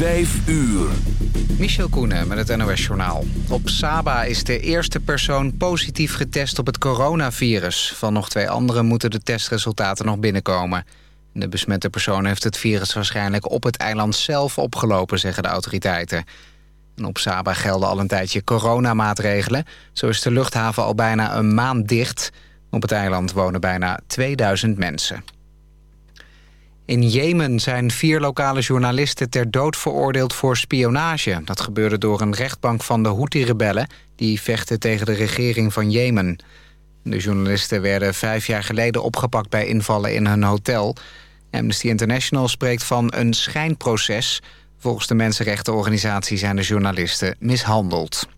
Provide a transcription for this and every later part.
5 uur. Michel Koenen met het NOS-journaal. Op Saba is de eerste persoon positief getest op het coronavirus. Van nog twee anderen moeten de testresultaten nog binnenkomen. De besmette persoon heeft het virus waarschijnlijk op het eiland zelf opgelopen, zeggen de autoriteiten. En op Saba gelden al een tijdje coronamaatregelen. Zo is de luchthaven al bijna een maand dicht. Op het eiland wonen bijna 2000 mensen. In Jemen zijn vier lokale journalisten ter dood veroordeeld voor spionage. Dat gebeurde door een rechtbank van de Houthi-rebellen... die vechten tegen de regering van Jemen. De journalisten werden vijf jaar geleden opgepakt bij invallen in hun hotel. Amnesty International spreekt van een schijnproces. Volgens de mensenrechtenorganisatie zijn de journalisten mishandeld.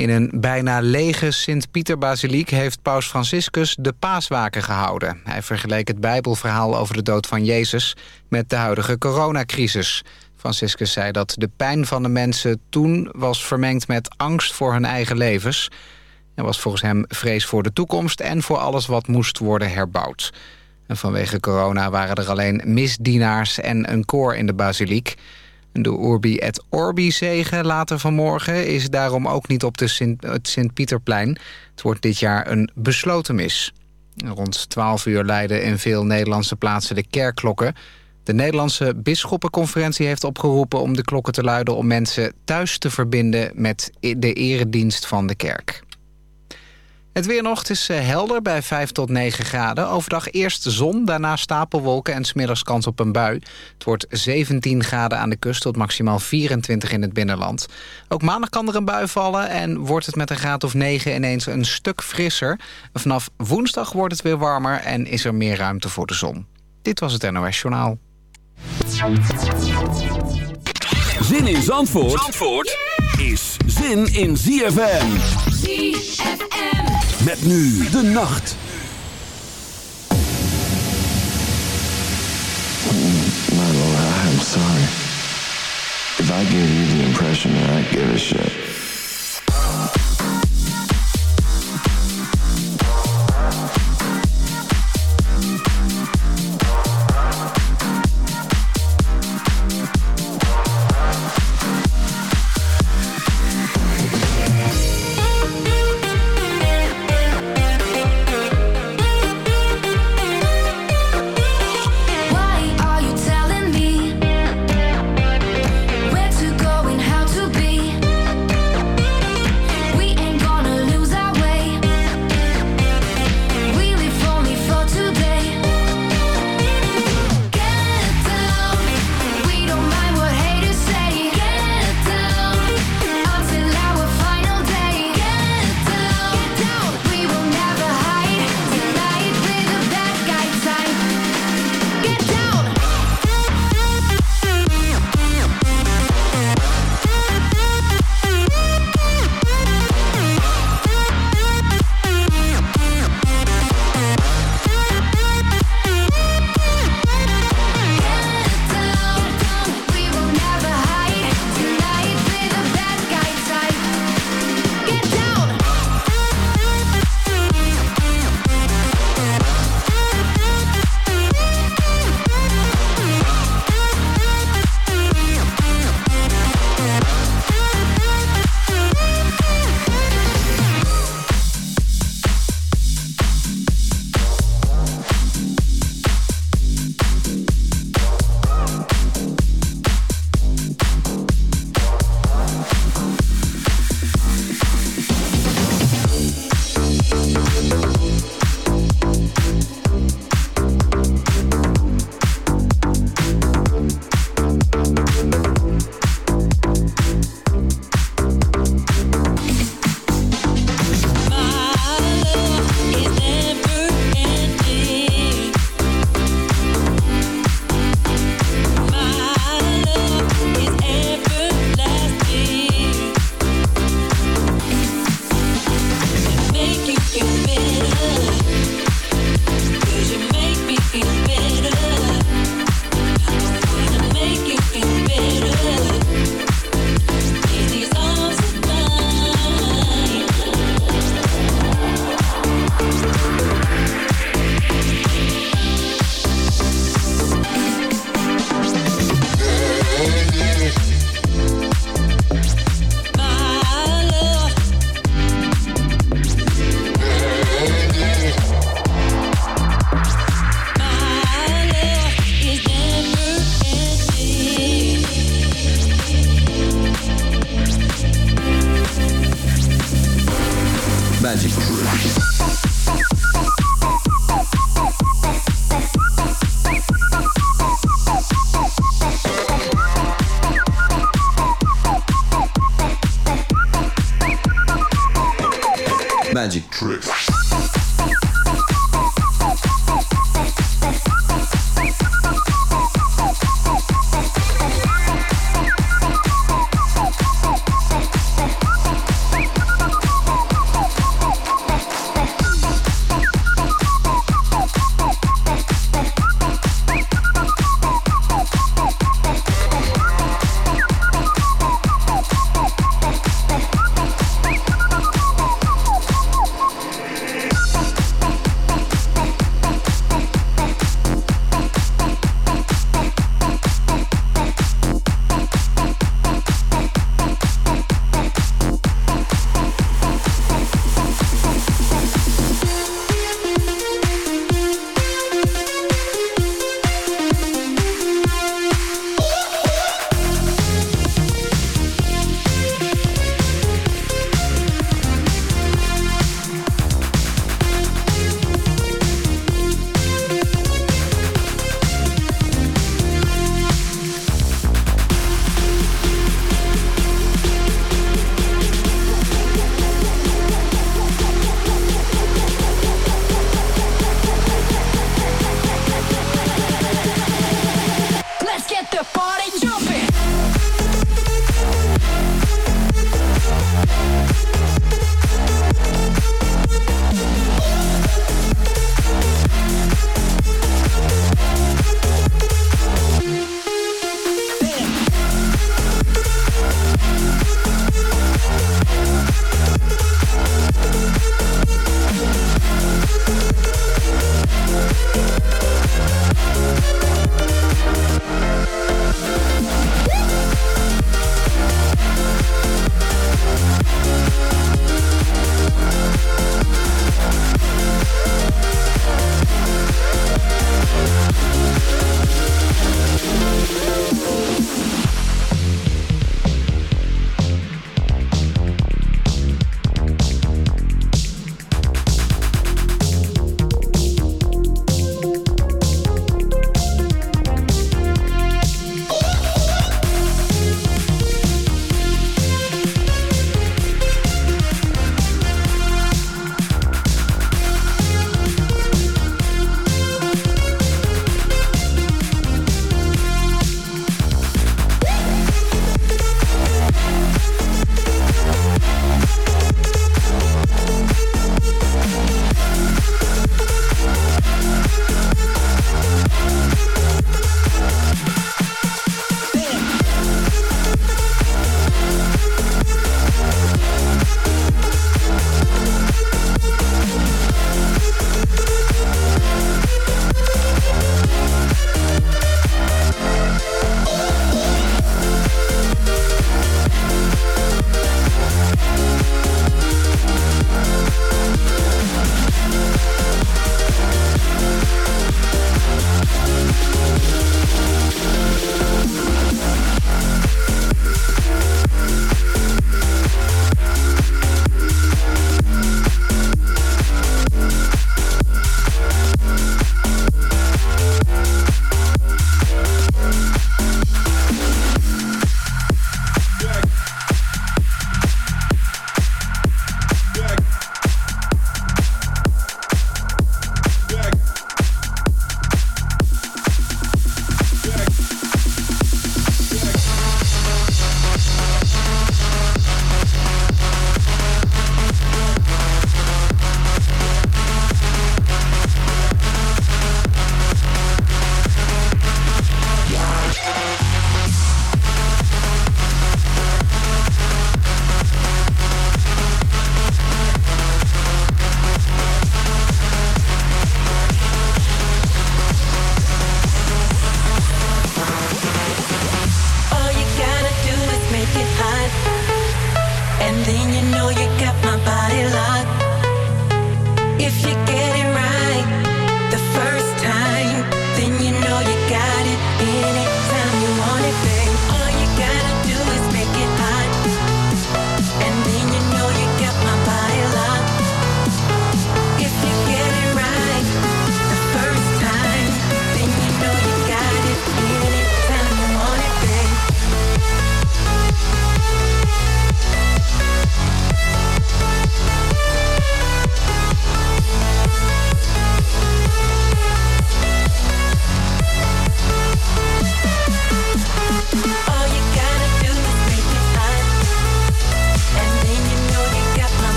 In een bijna lege Sint-Pieter-basiliek heeft paus Franciscus de paaswaken gehouden. Hij vergeleek het bijbelverhaal over de dood van Jezus met de huidige coronacrisis. Franciscus zei dat de pijn van de mensen toen was vermengd met angst voor hun eigen levens. Er was volgens hem vrees voor de toekomst en voor alles wat moest worden herbouwd. En vanwege corona waren er alleen misdienaars en een koor in de basiliek. De Urbi et Orbi zegen later vanmorgen is daarom ook niet op de Sint, het Sint-Pieterplein. Het wordt dit jaar een besloten mis. Rond 12 uur leiden in veel Nederlandse plaatsen de kerkklokken. De Nederlandse Bisschoppenconferentie heeft opgeroepen om de klokken te luiden... om mensen thuis te verbinden met de eredienst van de kerk. Het weer nog, is eh, helder bij 5 tot 9 graden. Overdag eerst zon, daarna stapelwolken en smiddags kans op een bui. Het wordt 17 graden aan de kust tot maximaal 24 in het binnenland. Ook maandag kan er een bui vallen en wordt het met een graad of 9 ineens een stuk frisser. Vanaf woensdag wordt het weer warmer en is er meer ruimte voor de zon. Dit was het NOS Journaal. Zin in Zandvoort, Zandvoort is zin in ZFM. ZFM. Met nu de nacht. My lord, I'm sorry. If I gave you the impression that I give a shit.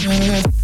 Ja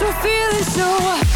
we're feeling so.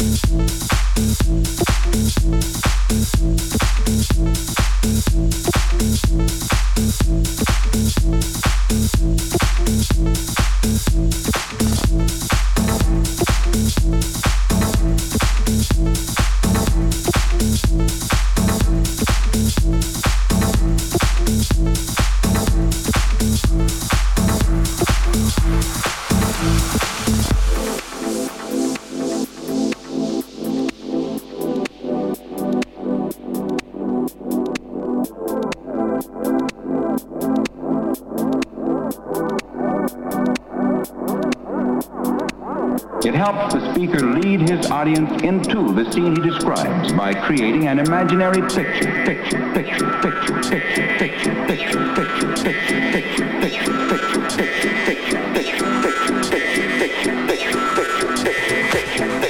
Thank scene he describes by creating an imaginary picture, picture, picture, picture, picture, picture, picture, picture, picture, picture, picture, picture, picture, picture, picture, picture, picture, picture,